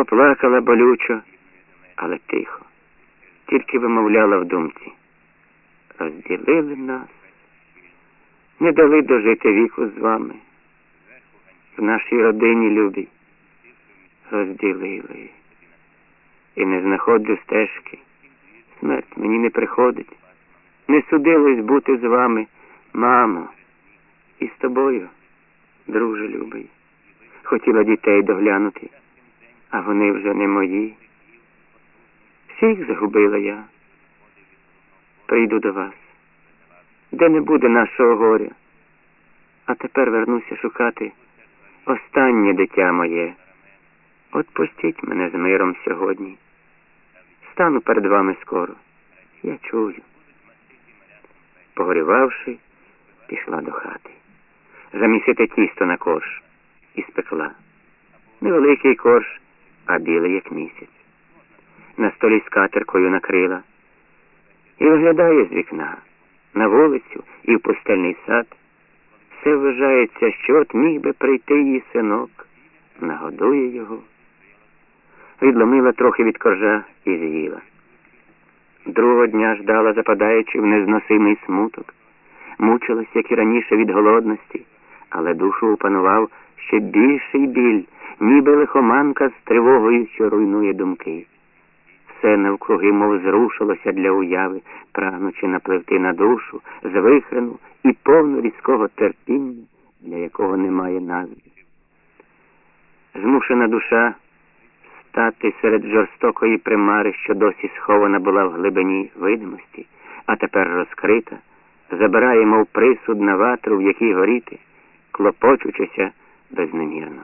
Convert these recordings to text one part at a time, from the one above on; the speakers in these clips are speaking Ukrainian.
Поплакала болючо, але тихо, тільки вимовляла в думці. Розділили нас, не дали дожити віку з вами. В нашій родині любі розділили. І не знаходжу стежки. Смерть мені не приходить. Не судилось бути з вами, мамо, і з тобою, друже любий. Хотіла дітей доглянути, а вони вже не мої. Всіх загубила я. Прийду до вас, де не буде нашого горя. А тепер вернуся шукати останнє дитя моє. Отпустіть мене з миром сьогодні. Стану перед вами скоро. Я чую. Погорювавши, пішла до хати. Замісити тісто на корж і спекла. Невеликий корж, а білий, як місяць. На столі з катеркою накрила і виглядає з вікна на вулицю і в пустельний сад. Все вважається, що от міг би прийти її синок, нагодує його. Відломила трохи від коржа і з'їла. Другого дня ждала, западаючи в незносимий смуток, мучилась, як і раніше, від голодності, але душу опанував ще більший біль, ніби лихоманка з тривогою, що руйнує думки. Все навкруги, мов зрушилося для уяви, прагнучи напливти на душу, звихрену і повну різкого терпіння, для якого немає назви. Змушена душа стати серед жорстокої примари, що досі схована була в глибині видимості, а тепер розкрита, забирає, мов присуд на ватру, в якій горіти, клопочучися безнемірно.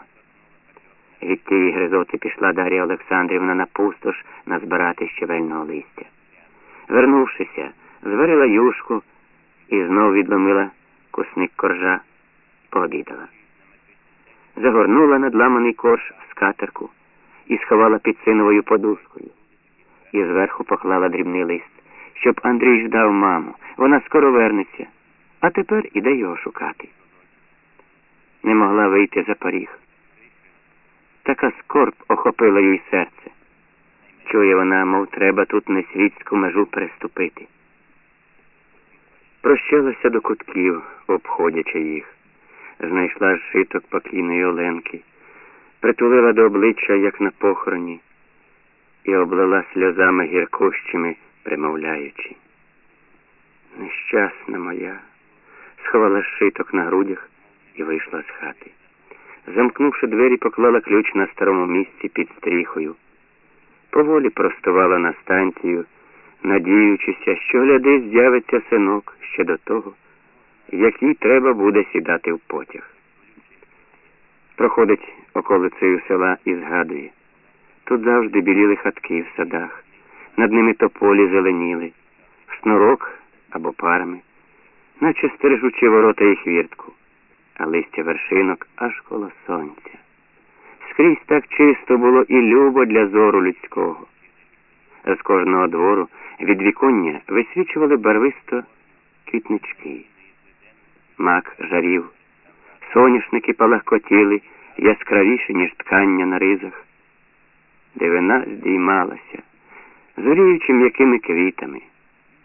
Від тієї гризоти пішла Дар'я Олександрівна на пустош назбирати щавельного листя. Вернувшися, зварила юшку і знов відломила кусник коржа, пообідала. Загорнула надламаний корж в скатерку і сховала під синовою подушкою. І зверху поклала дрібний лист, щоб Андрій ждав маму. Вона скоро вернеться, а тепер іде його шукати. Не могла вийти за поріг. Така скорб охопила їй серце. Чує вона, мов треба тут несвітську межу переступити. Прощалася до кутків, обходячи їх, знайшла шиток покійної Оленки, притулила до обличчя, як на похороні, і облила сльозами гіркущими, примовляючи. Нещасна моя, сховала шиток на грудях і вийшла з хати. Замкнувши двері, поклала ключ на старому місці під стріхою. Поволі простувала на станцію, надіючися, що гляди з'явиться синок ще до того, який треба буде сідати в потяг. Проходить околицею села і згадує. Тут завжди біліли хатки в садах, над ними тополі зеленіли, в снорок або парами, наче стережучи ворота і хвіртку а листя вершинок аж коло сонця. Скрізь так чисто було і любо для зору людського. З кожного двору від віконня висвічували барвисто квітнички. Мак жарів, соняшники палахкотіли яскравіше, ніж ткання на ризах. Дивина здіймалася, зоріючи м'якими квітами.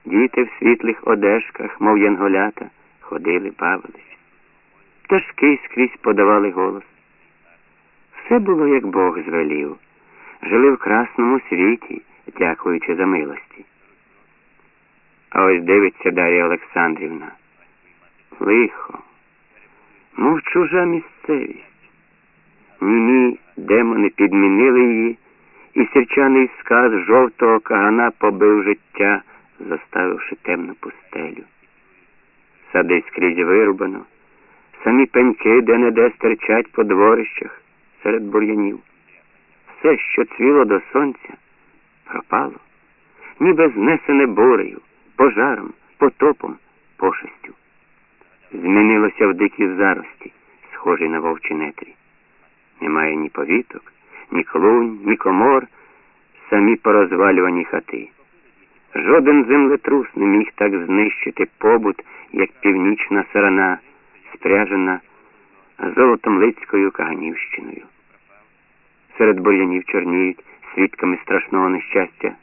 Діти в світлих одежках, мов янголята, ходили, бавились пташки скрізь подавали голос. Все було, як Бог звелів, жили в красному світі, дякуючи за милості. А ось дивиться Дар'я Олександрівна. Лихо, мов чужа місцевість. Німі демони підмінили її, і сірчаний сказ жовтого кагана побив життя, заставивши темну пустелю. Сади скрізь вирубано самі пеньки де-не-де стирчать по дворищах серед бур'янів. Все, що цвіло до сонця, пропало, ніби знесене бурею, пожаром, потопом, пошестю. Змінилося в дикі зарості, схожі на вовчі нетрі. Немає ні повіток, ні клунь, ні комор, самі порозвалювані хати. Жоден землетрус не міг так знищити побут, як північна сарана спряжена золотом лицькою Каганівщиною. серед бур'янів чорніють свідками страшного нещастя.